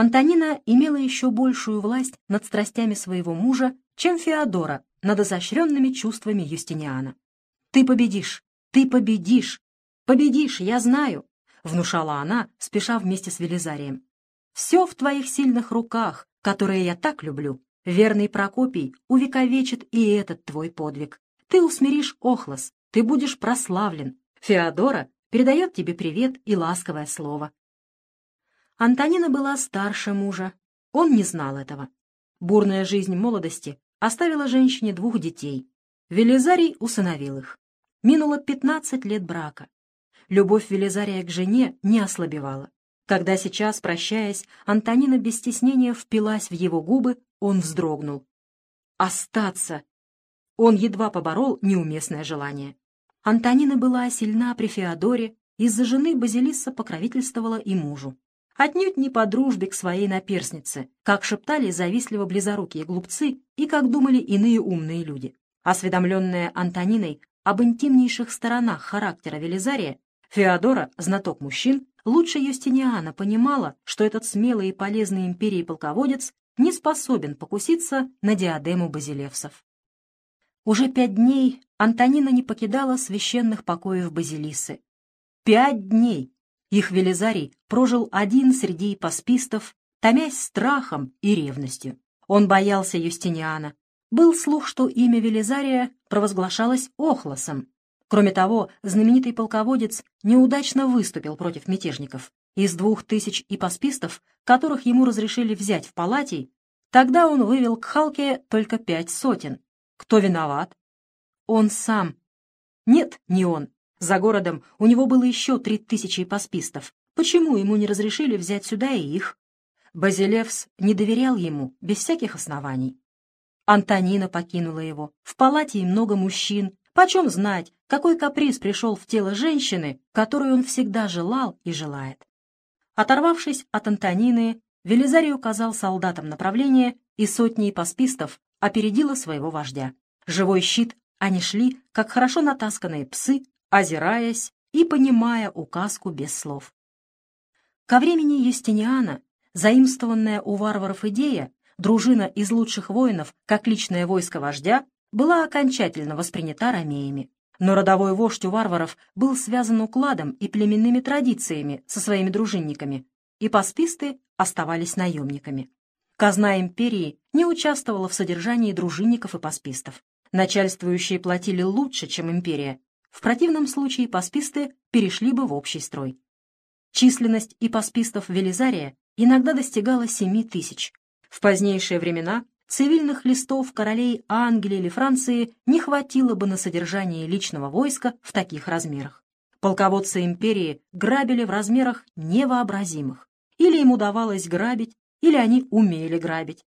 Антонина имела еще большую власть над страстями своего мужа, чем Феодора над изощренными чувствами Юстиниана. «Ты победишь! Ты победишь! Победишь, я знаю!» — внушала она, спеша вместе с Велизарием. «Все в твоих сильных руках, которые я так люблю. Верный Прокопий увековечит и этот твой подвиг. Ты усмиришь Охлос, ты будешь прославлен. Феодора передает тебе привет и ласковое слово. Антонина была старше мужа. Он не знал этого. Бурная жизнь молодости оставила женщине двух детей. Велизарий усыновил их. Минуло 15 лет брака. Любовь Велизария к жене не ослабевала. Когда сейчас, прощаясь, Антонина без стеснения впилась в его губы, он вздрогнул. «Остаться!» Он едва поборол неуместное желание. Антонина была сильна при Феодоре, из-за жены Базилисса покровительствовала и мужу. Отнюдь не по дружбе к своей наперснице, как шептали завистливо близорукие глупцы и как думали иные умные люди. Осведомленная Антониной об интимнейших сторонах характера Велизария, Феодора, знаток мужчин, лучше Юстиниана понимала, что этот смелый и полезный империи полководец не способен покуситься на диадему базилевсов. Уже пять дней Антонина не покидала священных покоев Базилисы. Пять дней их Велизарий прожил один среди паспистов, томясь страхом и ревностью. Он боялся Юстиниана. Был слух, что имя Велизария провозглашалось Охлосом. Кроме того, знаменитый полководец неудачно выступил против мятежников. Из двух тысяч ипоспистов, которых ему разрешили взять в палате, тогда он вывел к Халке только пять сотен. Кто виноват? Он сам. Нет, не он. За городом у него было еще три тысячи паспистов. Почему ему не разрешили взять сюда и их? Базилевс не доверял ему без всяких оснований. Антонина покинула его. В палате и много мужчин. Почем знать, какой каприз пришел в тело женщины, которую он всегда желал и желает? Оторвавшись от Антонины, Велизарий указал солдатам направление, и сотни паспистов опередила своего вождя. Живой щит они шли, как хорошо натасканные псы, озираясь и понимая указку без слов. Ко времени Юстиниана, заимствованная у варваров идея, дружина из лучших воинов, как личное войско вождя, была окончательно воспринята ромеями. Но родовой вождь у варваров был связан укладом и племенными традициями со своими дружинниками, и пасписты оставались наемниками. Казна империи не участвовала в содержании дружинников и паспистов. Начальствующие платили лучше, чем империя. В противном случае пасписты перешли бы в общий строй. Численность и паспистов Велизария иногда достигала 7 тысяч. В позднейшие времена цивильных листов королей Англии или Франции не хватило бы на содержание личного войска в таких размерах. Полководцы империи грабили в размерах невообразимых. Или им удавалось грабить или они умели грабить.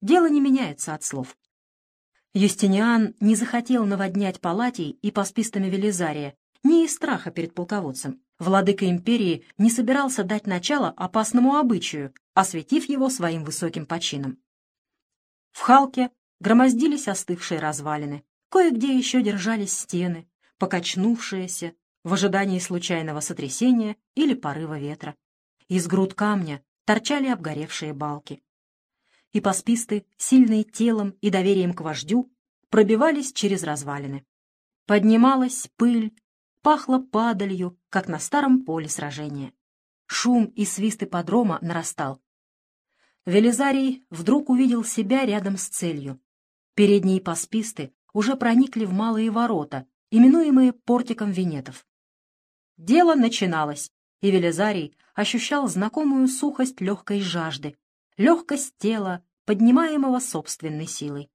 Дело не меняется от слов. Юстиниан не захотел наводнять палатей и паспистами Велизария, не из страха перед полководцем. Владыка империи не собирался дать начало опасному обычаю, осветив его своим высоким почином. В Халке громоздились остывшие развалины, кое-где еще держались стены, покачнувшиеся в ожидании случайного сотрясения или порыва ветра. Из груд камня торчали обгоревшие балки. И пасписты, сильные телом и доверием к вождю, пробивались через развалины. Поднималась пыль, пахло падалью, как на старом поле сражения. Шум и свист ипподрома нарастал. Велизарий вдруг увидел себя рядом с целью. Передние пасписты уже проникли в малые ворота, именуемые портиком венетов. Дело начиналось и Велизарий ощущал знакомую сухость легкой жажды, легкость тела, поднимаемого собственной силой.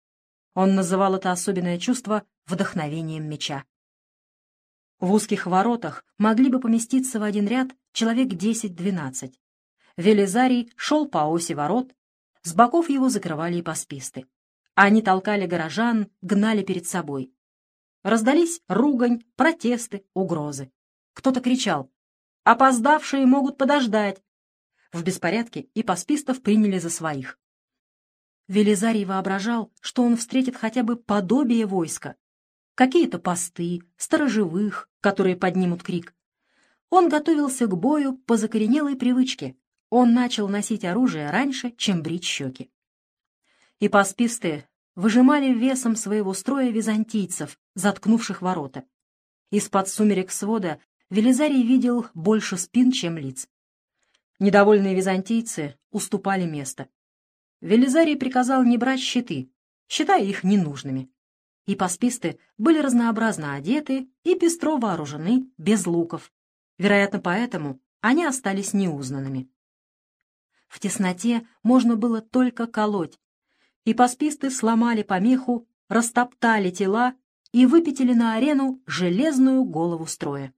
Он называл это особенное чувство вдохновением меча. В узких воротах могли бы поместиться в один ряд человек 10-12. Велизарий шел по оси ворот, с боков его закрывали и пасписты. Они толкали горожан, гнали перед собой. Раздались ругань, протесты, угрозы. Кто-то кричал Опоздавшие могут подождать. В беспорядке и паспистов приняли за своих. Велизарий воображал, что он встретит хотя бы подобие войска. Какие-то посты, сторожевых, которые поднимут крик. Он готовился к бою по закоренелой привычке, он начал носить оружие раньше, чем брить щеки. И пасписты выжимали весом своего строя византийцев, заткнувших ворота. Из-под сумерек свода Велизарий видел больше спин, чем лиц. Недовольные византийцы уступали место. Велизарий приказал не брать щиты, считая их ненужными. И пасписты были разнообразно одеты и пестро вооружены, без луков. Вероятно, поэтому они остались неузнанными. В тесноте можно было только колоть, и пасписты сломали помеху, растоптали тела и выпятили на арену железную голову строя.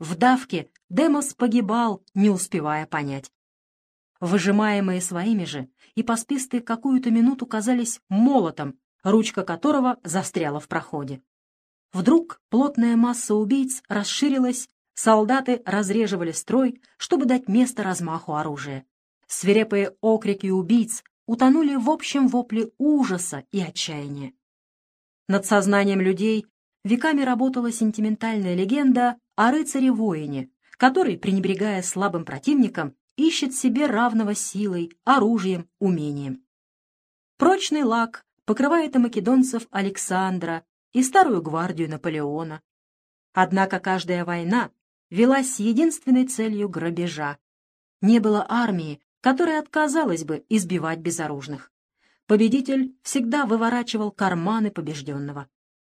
В давке Демос погибал, не успевая понять. Выжимаемые своими же, и пасписты какую-то минуту казались молотом, ручка которого застряла в проходе. Вдруг плотная масса убийц расширилась, солдаты разреживали строй, чтобы дать место размаху оружия. Свирепые окрики убийц утонули в общем вопле ужаса и отчаяния. Над сознанием людей веками работала сентиментальная легенда о рыцаре-воине, который, пренебрегая слабым противником, ищет себе равного силой, оружием, умением. Прочный лак покрывает и македонцев Александра, и старую гвардию Наполеона. Однако каждая война велась с единственной целью грабежа. Не было армии, которая отказалась бы избивать безоружных. Победитель всегда выворачивал карманы побежденного.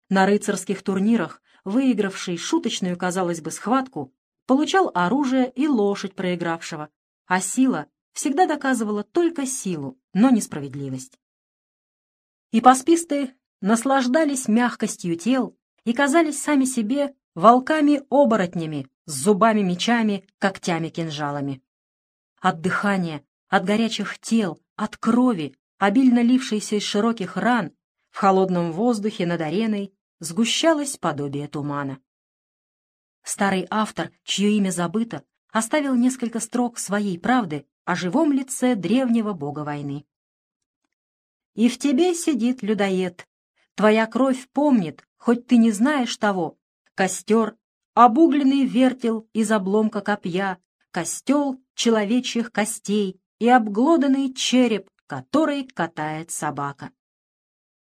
На рыцарских турнирах выигравший шуточную, казалось бы, схватку, получал оружие и лошадь проигравшего, а сила всегда доказывала только силу, но не справедливость. И пасписты наслаждались мягкостью тел и казались сами себе волками-оборотнями с зубами-мечами, когтями-кинжалами. От дыхания, от горячих тел, от крови, обильно лившейся из широких ран, в холодном воздухе над ареной сгущалось подобие тумана. Старый автор, чье имя забыто, оставил несколько строк своей правды о живом лице древнего бога войны. «И в тебе сидит людоед. Твоя кровь помнит, хоть ты не знаешь того. Костер, обугленный вертел из обломка копья, костел человечьих костей и обглоданный череп, который катает собака.